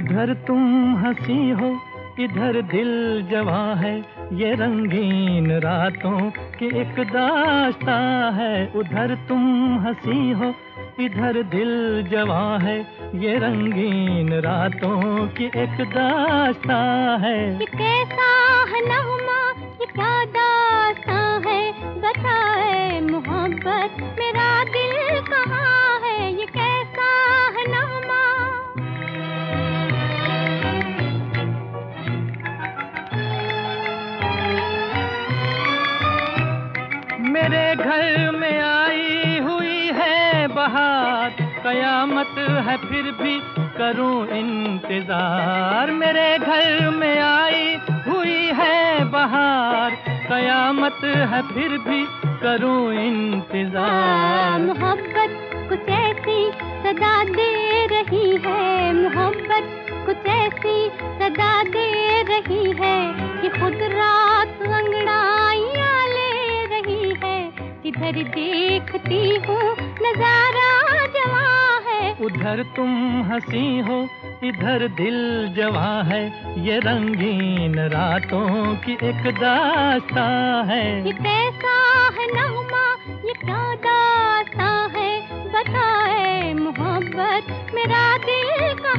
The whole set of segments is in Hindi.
उधर तुम हँसी हो, इधर दिल जवा है। ये रंगीन रातों की एक दास्ता है। उधर तुम हँसी हो, इधर दिल जवा है। ये रंगीन रातों की एक दास्ता है। ये कैसा है नगमा, ये क्या कयामत है फिर भी करूँ इंतज़ार। मेरे घर में आई हुई है बहार। कयामत है फिर भी करूँ हाँ, इंतज़ार मोहब्बत कुछ ऐसी सदा दे रही है। मोहब्बत कुछ ऐसी सदा दे रही है कि खुद रात अंगड़ाइयाँ ले रही है। किधर देखती हूँ नज़ारा उधर तुम हसी हो, इधर दिल जवा है। ये रंगीन रातों की एक दास्ता है। ये कैसा है नगमा, ये क्या दास्ता है। बताए मोहब्बत मेरा दिल कहाँ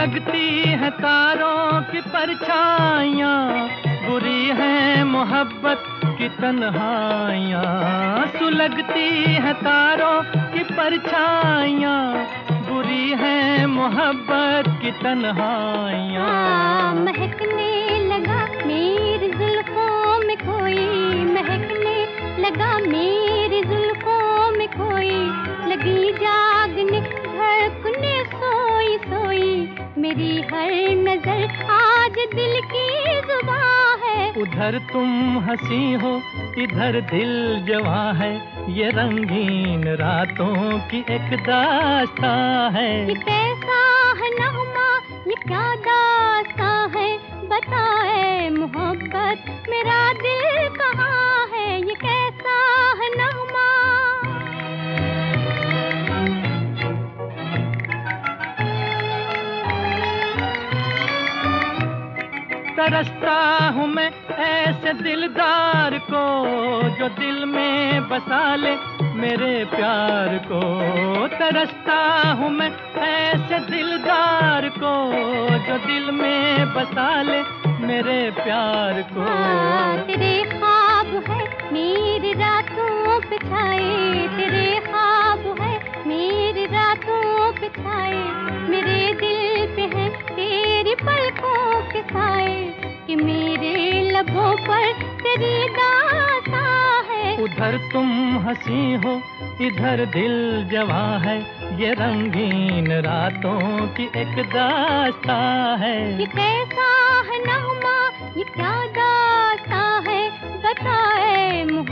सुलगती है तारों की परछाइयाँ। बुरी है मोहब्बत की तन्हाइयाँ। सुलगती है तारों की परछाइयाँ। बुरी है मोहब्बत की तन्हाइयाँ। हाँ, महकने लगा मेरी जुल्फों में कोई। महकने लगा मेरी मेरी हर नज़र आज दिल की जुबा है। उधर तुम हँसी हो इधर दिल जवा है। ये रंगीन रातों की एक दास्ता है। कैसा है नगमा तरसता हूँ मैं ऐसे दिलदार को जो दिल में बसा ले मेरे प्यार को। तरसता हूँ मैं ऐसे दिलदार को जो दिल में बसा ले मेरे प्यार को। हाँ, तेरे ख्वाब है मेरी रातों तेरी दाता है। उधर तुम हँसी हो इधर दिल जवा है। ये रंगीन रातों की एक दास्ता है। ये कैसा है नगमा ये क्या दास्ता है? बताए मोहब्बत